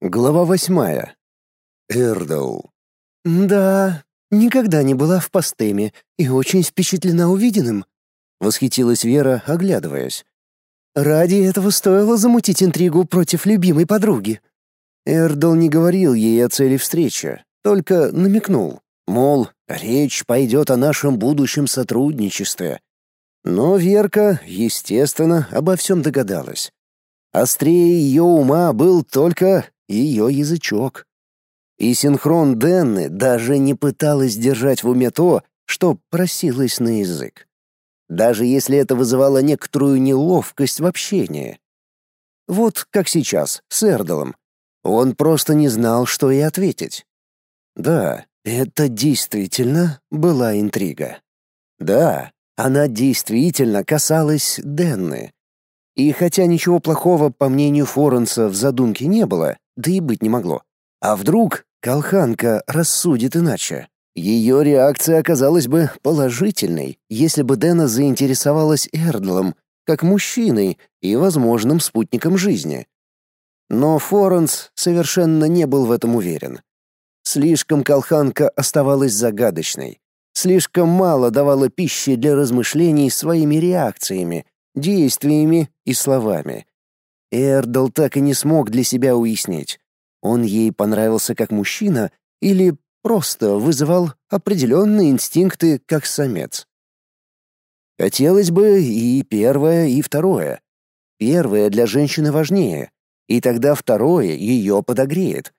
Глава восьмая. Эрдл. «Да, никогда не была в Пастеме и очень впечатлена увиденным», — восхитилась Вера, оглядываясь. «Ради этого стоило замутить интригу против любимой подруги». Эрдл не говорил ей о цели встречи, только намекнул, мол, речь пойдет о нашем будущем сотрудничестве. Но Верка, естественно, обо всем догадалась. Острее ее ума был только ее язычок. И синхрон Денны даже не пыталась держать в уме то, что просилось на язык. Даже если это вызывало некоторую неловкость в общении. Вот как сейчас, с Эрдалом. Он просто не знал, что и ответить. Да, это действительно была интрига. Да, она действительно касалась Денны. И хотя ничего плохого, по мнению Форенса, в задумке не было, да и быть не могло. А вдруг Колханка рассудит иначе? Ее реакция оказалась бы положительной, если бы Дэна заинтересовалась Эрдлом, как мужчиной и возможным спутником жизни. Но Форенс совершенно не был в этом уверен. Слишком Колханка оставалась загадочной, слишком мало давала пищи для размышлений своими реакциями, действиями и словами. Эрдл так и не смог для себя уяснить, он ей понравился как мужчина или просто вызывал определенные инстинкты как самец. Хотелось бы и первое, и второе. Первое для женщины важнее, и тогда второе ее подогреет.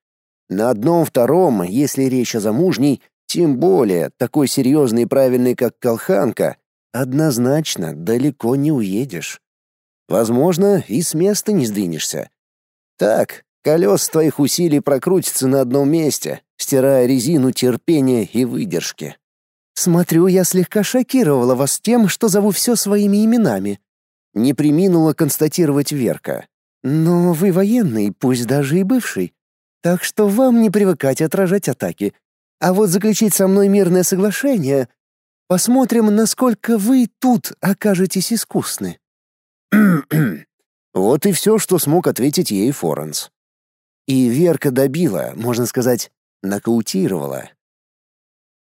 На одном-втором, если речь о замужней, тем более такой серьезный и правильный, как колханка, однозначно далеко не уедешь. Возможно, и с места не сдвинешься. Так, колес твоих усилий прокрутятся на одном месте, стирая резину терпения и выдержки. «Смотрю, я слегка шокировала вас тем, что зову все своими именами», — не приминула констатировать Верка. «Но вы военный, пусть даже и бывший, так что вам не привыкать отражать атаки. А вот заключить со мной мирное соглашение... Посмотрим, насколько вы тут окажетесь искусны». Вот и все, что смог ответить ей Форенс. И Верка добила, можно сказать, нокаутировала.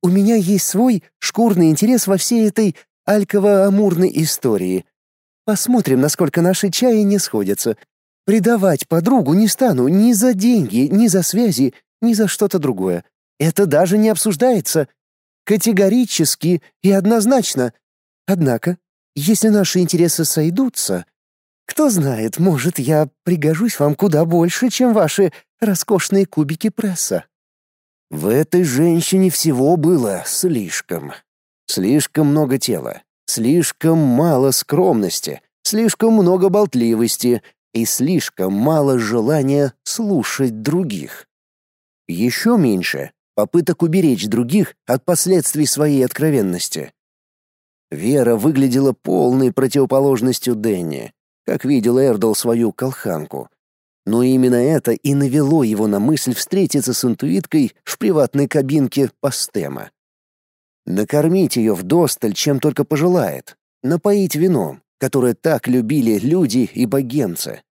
«У меня есть свой шкурный интерес во всей этой альково-амурной истории. Посмотрим, насколько наши чаи не сходятся. Предавать подругу не стану ни за деньги, ни за связи, ни за что-то другое. Это даже не обсуждается. Категорически и однозначно. Однако, если наши интересы сойдутся, кто знает, может, я пригожусь вам куда больше, чем ваши роскошные кубики пресса. В этой женщине всего было слишком. Слишком много тела, слишком мало скромности, слишком много болтливости и слишком мало желания слушать других. Еще меньше попыток уберечь других от последствий своей откровенности. Вера выглядела полной противоположностью Дэнни, как видел Эрдл свою колханку. Но именно это и навело его на мысль встретиться с интуиткой в приватной кабинке Пастема. Накормить ее вдосталь, чем только пожелает, напоить вином, которое так любили люди и богемцы.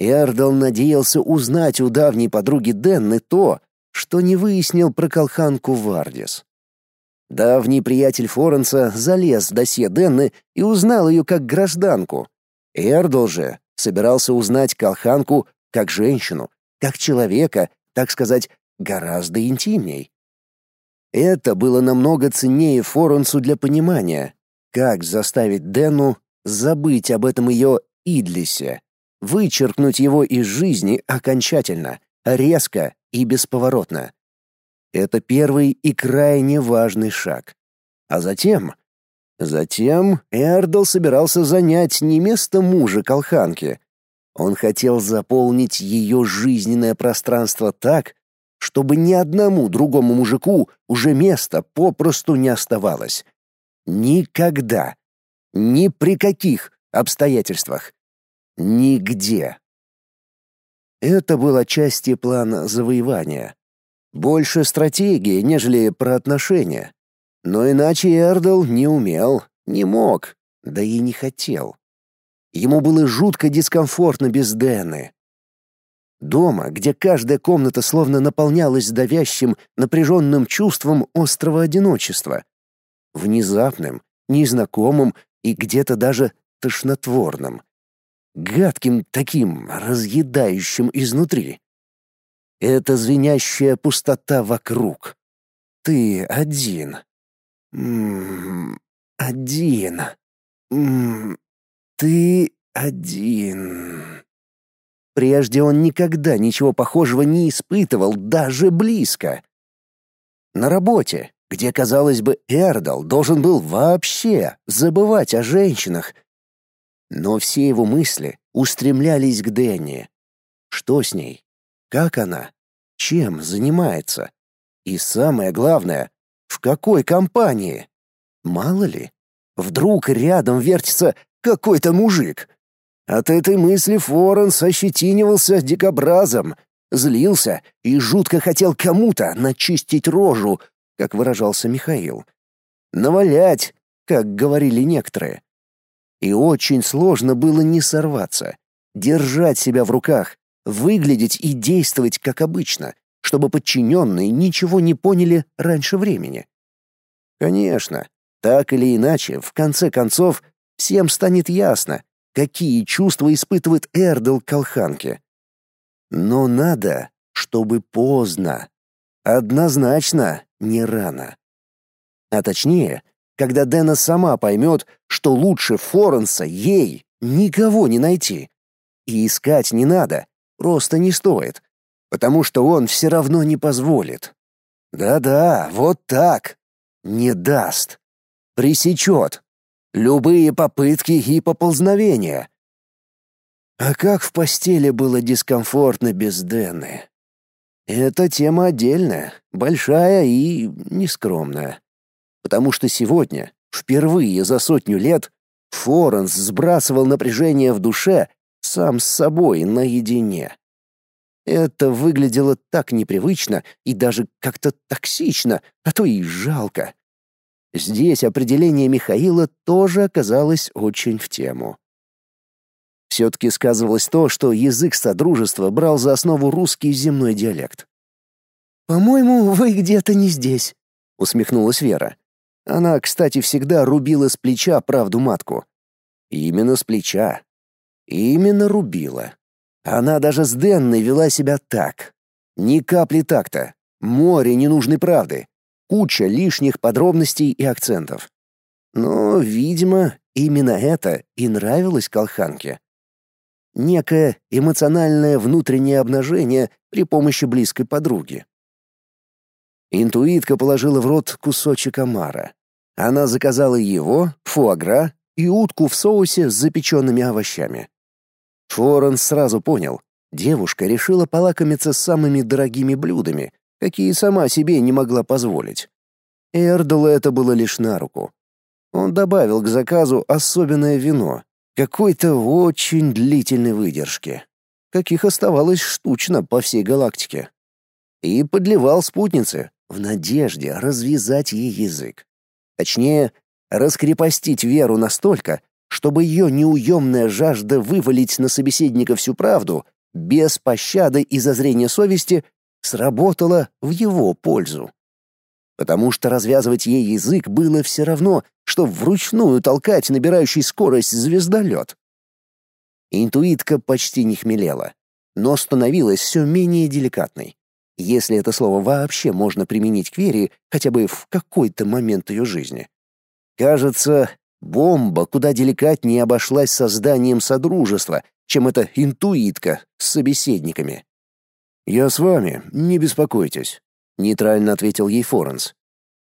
Эрдл надеялся узнать у давней подруги Денны то, что не выяснил про колханку Вардис. Давний приятель Форенса залез в досье Денны и узнал ее как гражданку. Эрдл же собирался узнать колханку как женщину, как человека, так сказать, гораздо интимней. Это было намного ценнее Форенсу для понимания, как заставить Дену забыть об этом ее Идлисе, вычеркнуть его из жизни окончательно, резко и бесповоротно. Это первый и крайне важный шаг. А затем... Затем Эрдл собирался занять не место мужа Колханки. Он хотел заполнить ее жизненное пространство так, чтобы ни одному другому мужику уже места попросту не оставалось. Никогда. Ни при каких обстоятельствах. Нигде. Это было частью плана завоевания. Больше стратегии, нежели про отношения. Но иначе Эрдл не умел, не мог, да и не хотел. Ему было жутко дискомфортно без Дэны. Дома, где каждая комната словно наполнялась давящим, напряженным чувством острого одиночества. Внезапным, незнакомым и где-то даже тошнотворным. Гадким таким, разъедающим изнутри. Это звенящая пустота вокруг. Ты один. М -м, один. М -м, ты один. Прежде он никогда ничего похожего не испытывал, даже близко. На работе, где, казалось бы, Эрдал должен был вообще забывать о женщинах. Но все его мысли устремлялись к Дэнни. Что с ней? Как она? Чем занимается? И самое главное, в какой компании? Мало ли, вдруг рядом вертится какой-то мужик. От этой мысли Форенс ощетинивался дикобразом, злился и жутко хотел кому-то начистить рожу, как выражался Михаил. Навалять, как говорили некоторые. И очень сложно было не сорваться, держать себя в руках, выглядеть и действовать как обычно, чтобы подчиненные ничего не поняли раньше времени. Конечно, так или иначе, в конце концов, всем станет ясно, какие чувства испытывает Эрдл Колханке. Но надо, чтобы поздно. Однозначно не рано. А точнее, когда Дэна сама поймет, что лучше Форенса ей никого не найти. И искать не надо, просто не стоит, потому что он все равно не позволит. Да-да, вот так. Не даст. Пресечет. Любые попытки и поползновения. А как в постели было дискомфортно без Дэны. Это тема отдельная, большая и нескромная. Потому что сегодня, впервые за сотню лет, Форенс сбрасывал напряжение в душе сам с собой наедине. Это выглядело так непривычно и даже как-то токсично, а то и жалко. Здесь определение Михаила тоже оказалось очень в тему. Все-таки сказывалось то, что язык Содружества брал за основу русский земной диалект. «По-моему, вы где-то не здесь», — усмехнулась Вера. Она, кстати, всегда рубила с плеча правду матку. Именно с плеча. Именно рубила. Она даже с Денной вела себя так. Ни капли такта. Море ненужной правды. Куча лишних подробностей и акцентов. Но, видимо, именно это и нравилось Колханке некое эмоциональное внутреннее обнажение при помощи близкой подруги. Интуитка положила в рот кусочек омара. Она заказала его, фуагра и утку в соусе с запеченными овощами. Форен сразу понял, девушка решила полакомиться самыми дорогими блюдами, какие сама себе не могла позволить. Эрдолу это было лишь на руку. Он добавил к заказу особенное вино, какой-то очень длительной выдержки, каких оставалось штучно по всей галактике. И подливал спутнице в надежде развязать ей язык. Точнее, раскрепостить Веру настолько, чтобы ее неуемная жажда вывалить на собеседника всю правду, без пощады и зазрения совести, сработала в его пользу. Потому что развязывать ей язык было все равно, что вручную толкать набирающий скорость звездолет. Интуитка почти не хмелела, но становилась все менее деликатной. Если это слово вообще можно применить к Вере хотя бы в какой-то момент ее жизни. Кажется, бомба куда деликатнее обошлась созданием содружества, чем эта интуитка с собеседниками. «Я с вами, не беспокойтесь», — нейтрально ответил ей Форенс.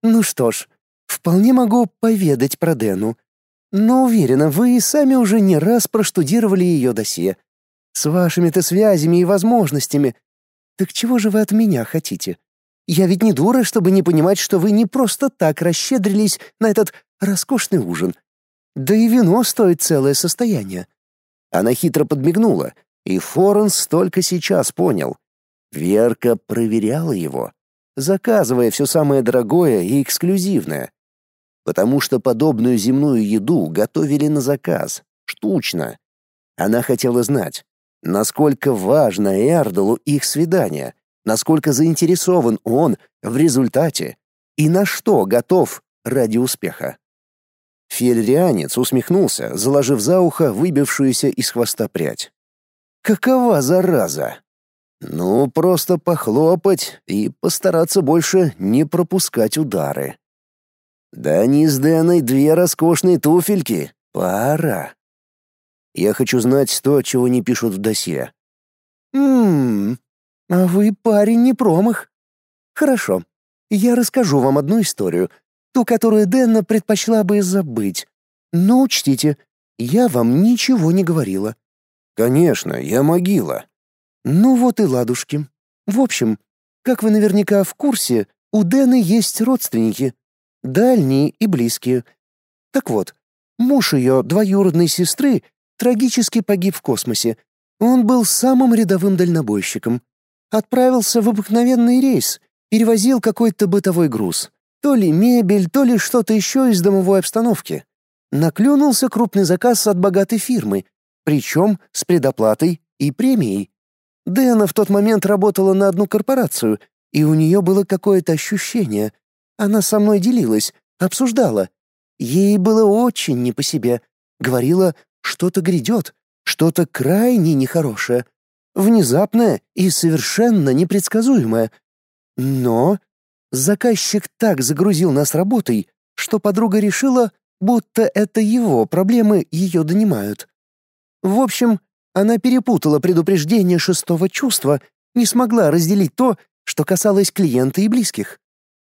«Ну что ж, Вполне могу поведать про Дэну. Но уверена, вы и сами уже не раз проштудировали ее досье. С вашими-то связями и возможностями. Так чего же вы от меня хотите? Я ведь не дура, чтобы не понимать, что вы не просто так расщедрились на этот роскошный ужин. Да и вино стоит целое состояние. Она хитро подмигнула, и Форенс только сейчас понял. Верка проверяла его, заказывая все самое дорогое и эксклюзивное потому что подобную земную еду готовили на заказ, штучно. Она хотела знать, Насколько важно Эрдалу их свидание, насколько заинтересован он в результате и на что готов ради успеха. Фельрианец усмехнулся, заложив за ухо выбившуюся из хвоста прядь. «Какова зараза!» «Ну, просто похлопать и постараться больше не пропускать удары». «Да они с Дэной две роскошные туфельки. Пара». Я хочу знать то, чего не пишут в досье. «Ммм, а вы парень не промах. Хорошо, я расскажу вам одну историю, ту, которую Дэнна предпочла бы забыть. Но учтите, я вам ничего не говорила». «Конечно, я могила». «Ну вот и ладушки. В общем, как вы наверняка в курсе, у Дэны есть родственники. Дальние и близкие. Так вот, муж ее двоюродной сестры трагически погиб в космосе. Он был самым рядовым дальнобойщиком. Отправился в обыкновенный рейс, перевозил какой-то бытовой груз. То ли мебель, то ли что-то еще из домовой обстановки. Наклюнулся крупный заказ от богатой фирмы, причем с предоплатой и премией. Дэна в тот момент работала на одну корпорацию, и у нее было какое-то ощущение. Она со мной делилась, обсуждала. Ей было очень не по себе. Говорила, что-то грядет, что-то крайне нехорошее, внезапное и совершенно непредсказуемое. Но заказчик так загрузил нас работой, что подруга решила, будто это его проблемы ее донимают. В общем, она перепутала предупреждение шестого чувства, не смогла разделить то, что касалось клиента и близких.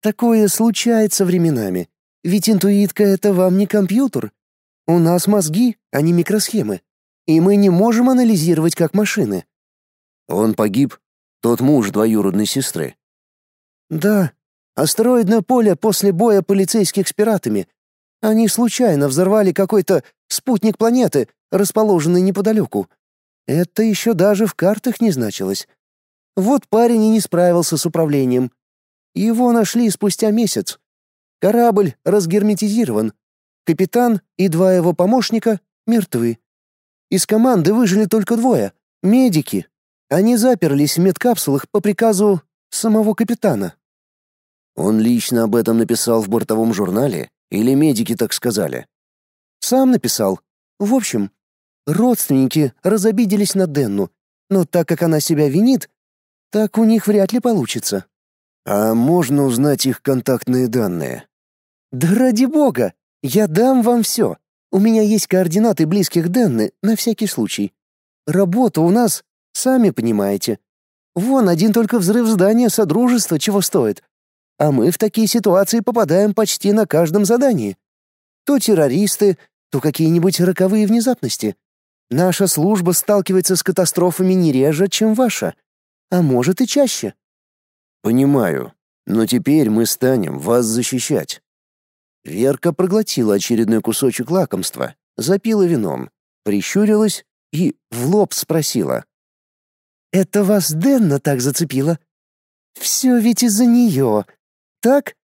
Такое случается временами, ведь интуитка — это вам не компьютер, у нас мозги, а не микросхемы, и мы не можем анализировать как машины. Он погиб, тот муж двоюродной сестры. Да, астероидное поле после боя полицейских с пиратами. Они случайно взорвали какой-то спутник планеты, расположенный неподалеку. Это еще даже в картах не значилось. Вот парень и не справился с управлением. Его нашли спустя месяц. Корабль разгерметизирован, Капитан и два его помощника мертвы. Из команды выжили только двое — медики. Они заперлись в медкапсулах по приказу самого капитана. Он лично об этом написал в бортовом журнале или медики так сказали? Сам написал. В общем, родственники разобиделись на Денну, но так как она себя винит, так у них вряд ли получится. А можно узнать их контактные данные? Да ради бога! Я дам вам все. У меня есть координаты близких Денны на всякий случай. Работа у нас, сами понимаете. Вон один только взрыв здания Содружества чего стоит. А мы в такие ситуации попадаем почти на каждом задании. То террористы, то какие-нибудь роковые внезапности. Наша служба сталкивается с катастрофами не реже, чем ваша. А может и чаще. Понимаю. Но теперь мы станем вас защищать. Верка проглотила очередной кусочек лакомства, запила вином, прищурилась и в лоб спросила. «Это вас Денна так зацепила? Все ведь из-за нее. Так?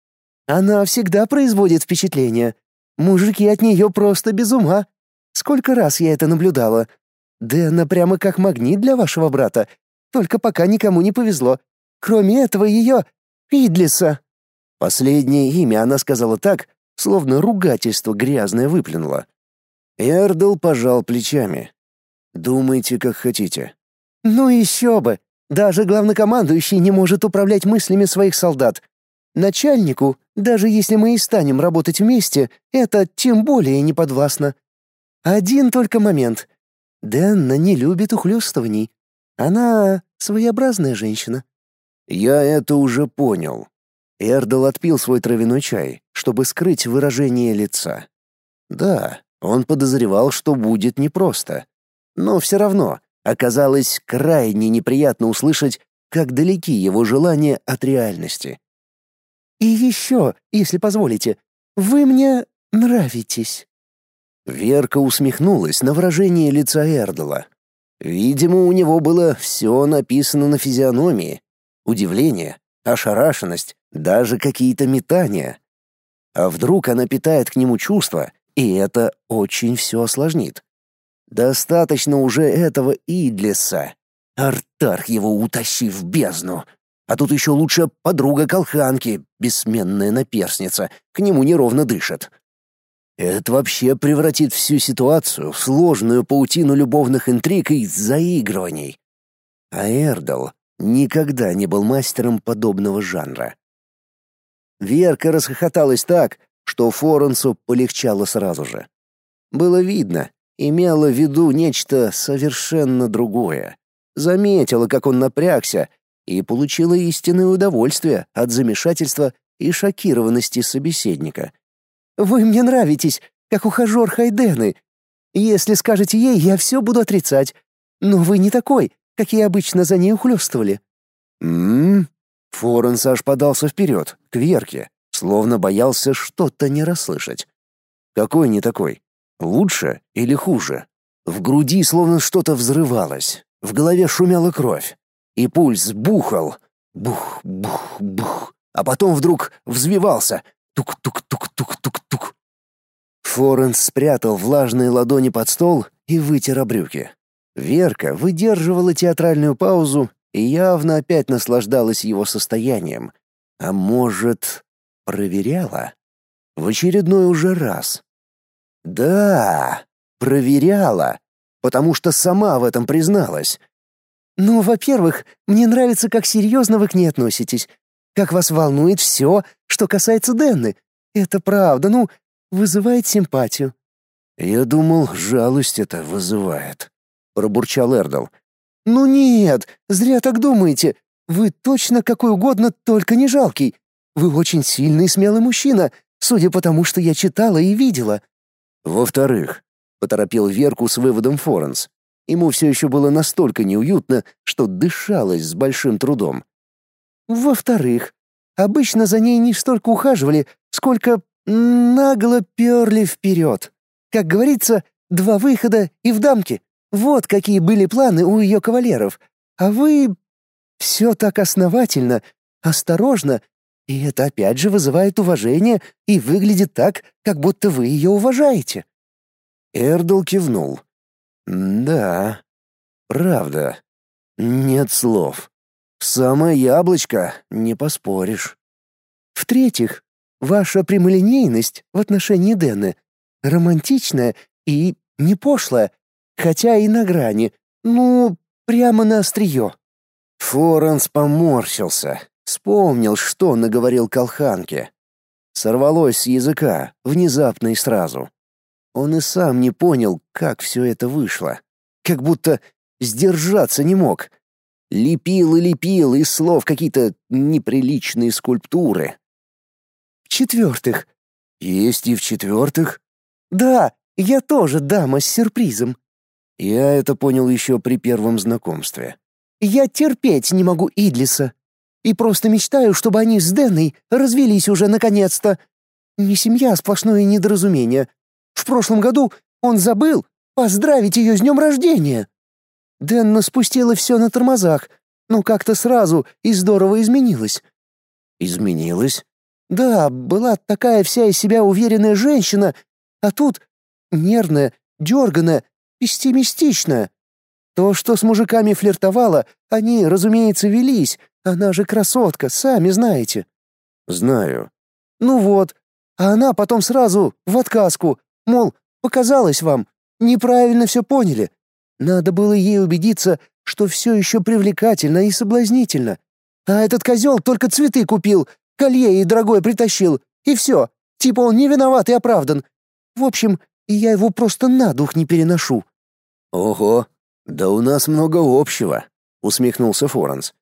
Она всегда производит впечатление. Мужики от нее просто без ума. Сколько раз я это наблюдала. Денна прямо как магнит для вашего брата. Только пока никому не повезло. Кроме этого ее... Идлиса». Последнее имя она сказала так, словно ругательство грязное выплюнула. Эрдл пожал плечами. «Думайте, как хотите». «Ну еще бы! Даже главнокомандующий не может управлять мыслями своих солдат. Начальнику, даже если мы и станем работать вместе, это тем более не подвластно. Один только момент. Дэнна не любит ухлёстываний. Она своеобразная женщина». «Я это уже понял». Эрдл отпил свой травяной чай, чтобы скрыть выражение лица. Да, он подозревал, что будет непросто. Но все равно оказалось крайне неприятно услышать, как далеки его желания от реальности. «И еще, если позволите, вы мне нравитесь». Верка усмехнулась на выражение лица Эрдла. Видимо, у него было все написано на физиономии. Удивление, ошарашенность, даже какие-то метания. А вдруг она питает к нему чувства, и это очень все осложнит. Достаточно уже этого Идлиса. Артарх его утащи в бездну. А тут еще лучше подруга Колханки, бессменная наперсница, к нему неровно дышит. Это вообще превратит всю ситуацию в сложную паутину любовных интриг и заигрываний. А Эрдл никогда не был мастером подобного жанра. Верка расхохоталась так, что Форенсу полегчало сразу же. Было видно, имела в виду нечто совершенно другое. Заметила, как он напрягся, и получила истинное удовольствие от замешательства и шокированности собеседника. «Вы мне нравитесь, как ухажер Хайдены. Если скажете ей, я все буду отрицать. Но вы не такой, какие обычно за ней ухлёстывали». «М-м-м». Форенс аж подался вперед, к Верке, словно боялся что-то не расслышать. «Какой не такой? Лучше или хуже?» В груди словно что-то взрывалось, в голове шумела кровь, и пульс бухал. Бух, бух, бух. А потом вдруг взвивался. Тук-тук-тук-тук-тук-тук. Форенс спрятал влажные ладони под стол и вытер брюки. Верка выдерживала театральную паузу и явно опять наслаждалась его состоянием. А может, проверяла? В очередной уже раз. Да, проверяла, потому что сама в этом призналась. «Ну, во-первых, мне нравится, как серьезно вы к ней относитесь, как вас волнует все, что касается Денны. Это правда, ну, вызывает симпатию». «Я думал, жалость это вызывает», — пробурчал Эрдл. «Ну нет, зря так думаете. Вы точно какой угодно, только не жалкий. Вы очень сильный и смелый мужчина, судя по тому, что я читала и видела». «Во-вторых», — поторопил Верку с выводом Форенс. Ему все еще было настолько неуютно, что дышалось с большим трудом. «Во-вторых, обычно за ней не столько ухаживали, сколько нагло перли вперед. Как говорится, два выхода и в дамке. Вот какие были планы у ее кавалеров. А вы... Все так основательно, осторожно, и это опять же вызывает уважение и выглядит так, как будто вы ее уважаете». Эрдл кивнул. «Да, правда. Нет слов. Самое яблочко, не поспоришь». «В-третьих, ваша прямолинейность в отношении Дэны романтичная и не пошлая, хотя и на грани, ну, прямо на острие». Форенс поморщился, вспомнил, что наговорил Колханке. Сорвалось с языка, внезапно и сразу. Он и сам не понял, как все это вышло. Как будто сдержаться не мог. Лепил и лепил из слов какие-то неприличные скульптуры. В-четвертых. Есть и в-четвертых? Да, я тоже дама с сюрпризом. Я это понял еще при первом знакомстве. Я терпеть не могу Идлиса. И просто мечтаю, чтобы они с Денной развелись уже наконец-то. Не семья, а сплошное недоразумение. В прошлом году он забыл поздравить ее с днем рождения. Денна спустила все на тормозах, но как-то сразу и здорово изменилась. Изменилась? Да, была такая вся из себя уверенная женщина, а тут нервная, дерганая, пессимистичная. То, что с мужиками флиртовала, они, разумеется, велись. Она же красотка, сами знаете. Знаю. Ну вот. А она потом сразу в отказку. Мол, показалось вам, неправильно все поняли. Надо было ей убедиться, что все еще привлекательно и соблазнительно. А этот козел только цветы купил, колье и дорогое притащил, и все. Типа он не виноват и оправдан. В общем, я его просто на дух не переношу. Ого, да у нас много общего, усмехнулся Форенс.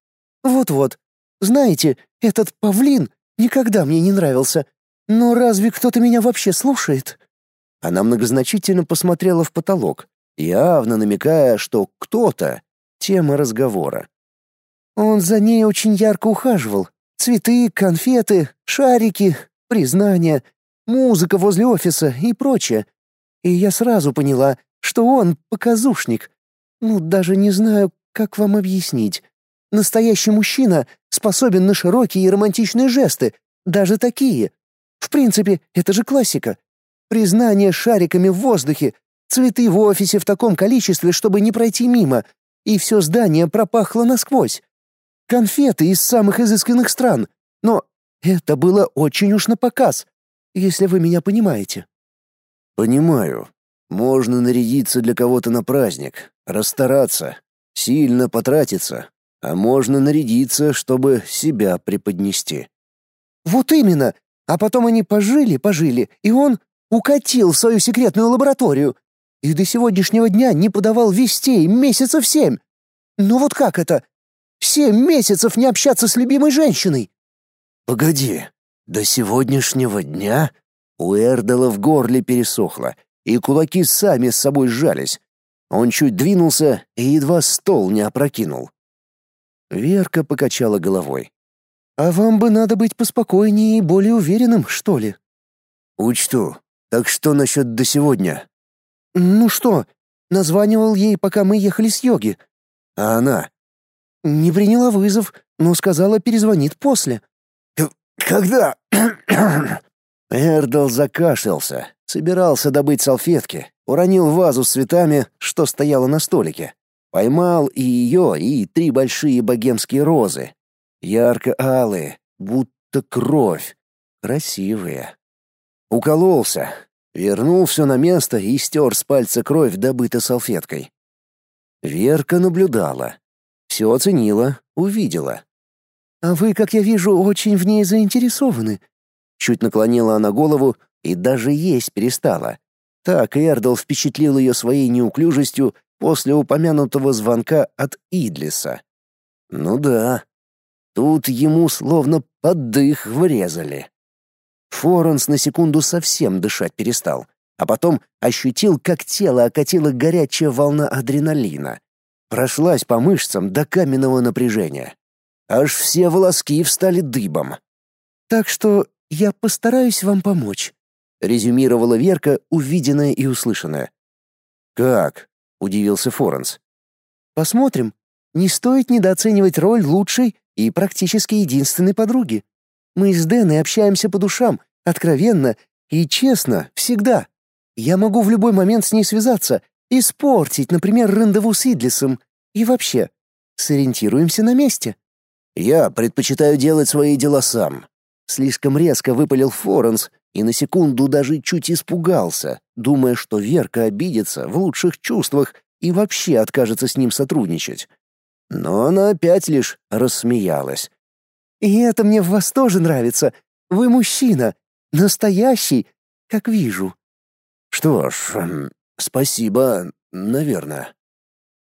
Вот-вот. Знаете, этот павлин никогда мне не нравился. Но разве кто-то меня вообще слушает? Она многозначительно посмотрела в потолок, явно намекая, что кто-то — тема разговора. Он за ней очень ярко ухаживал. Цветы, конфеты, шарики, признания, музыка возле офиса и прочее. И я сразу поняла, что он показушник. Ну, даже не знаю, как вам объяснить. Настоящий мужчина способен на широкие и романтичные жесты, даже такие. В принципе, это же классика. Признание шариками в воздухе, цветы в офисе в таком количестве, чтобы не пройти мимо, и все здание пропахло насквозь. Конфеты из самых изысканных стран, но это было очень уж на показ, если вы меня понимаете. Понимаю. Можно нарядиться для кого-то на праздник, расстараться, сильно потратиться, а можно нарядиться, чтобы себя преподнести. Вот именно. А потом они пожили, пожили, и он укатил в свою секретную лабораторию и до сегодняшнего дня не подавал вестей месяцев семь. Ну вот как это? Семь месяцев не общаться с любимой женщиной. Погоди, до сегодняшнего дня у Эрдела в горле пересохло, и кулаки сами с собой сжались. Он чуть двинулся и едва стол не опрокинул. Верка покачала головой. «А вам бы надо быть поспокойнее и более уверенным, что ли?» «Учту. Так что насчет до сегодня?» «Ну что, названивал ей, пока мы ехали с йоги». «А она?» «Не приняла вызов, но сказала, перезвонит после». «Когда?» Эрдл закашлялся, собирался добыть салфетки, уронил вазу с цветами, что стояла на столике. Поймал и ее, и три большие богемские розы. Ярко-алые, будто кровь. Красивые. Укололся. Вернул все на место и стер с пальца кровь, добытой салфеткой. Верка наблюдала. Все оценила, увидела. «А вы, как я вижу, очень в ней заинтересованы». Чуть наклонила она голову и даже есть перестала. Так Эрдл впечатлил ее своей неуклюжестью после упомянутого звонка от Идлиса. Ну да, тут ему словно под дых врезали. Форенс на секунду совсем дышать перестал, а потом ощутил, как тело окатила горячая волна адреналина. Прошлась по мышцам до каменного напряжения. Аж все волоски встали дыбом. «Так что я постараюсь вам помочь», — резюмировала Верка увиденное и услышанное. «Как?» — удивился Форенс. «Посмотрим. Не стоит недооценивать роль лучшей и практически единственной подруги. Мы с Дэной общаемся по душам, откровенно и честно, всегда. Я могу в любой момент с ней связаться, испортить, например, рандеву с Идлисом. И вообще, сориентируемся на месте». «Я предпочитаю делать свои дела сам», — слишком резко выпалил Форенс, и на секунду даже чуть испугался, думая, что Верка обидится в лучших чувствах и вообще откажется с ним сотрудничать. Но она опять лишь рассмеялась. «И это мне в вас тоже нравится. Вы мужчина. Настоящий, как вижу». «Что ж, эм, спасибо, наверное».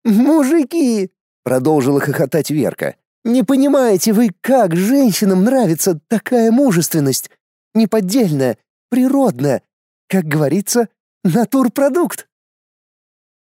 «Мужики!» — продолжила хохотать Верка. «Не понимаете вы, как женщинам нравится такая мужественность? Неподдельное, природное, как говорится, натурпродукт.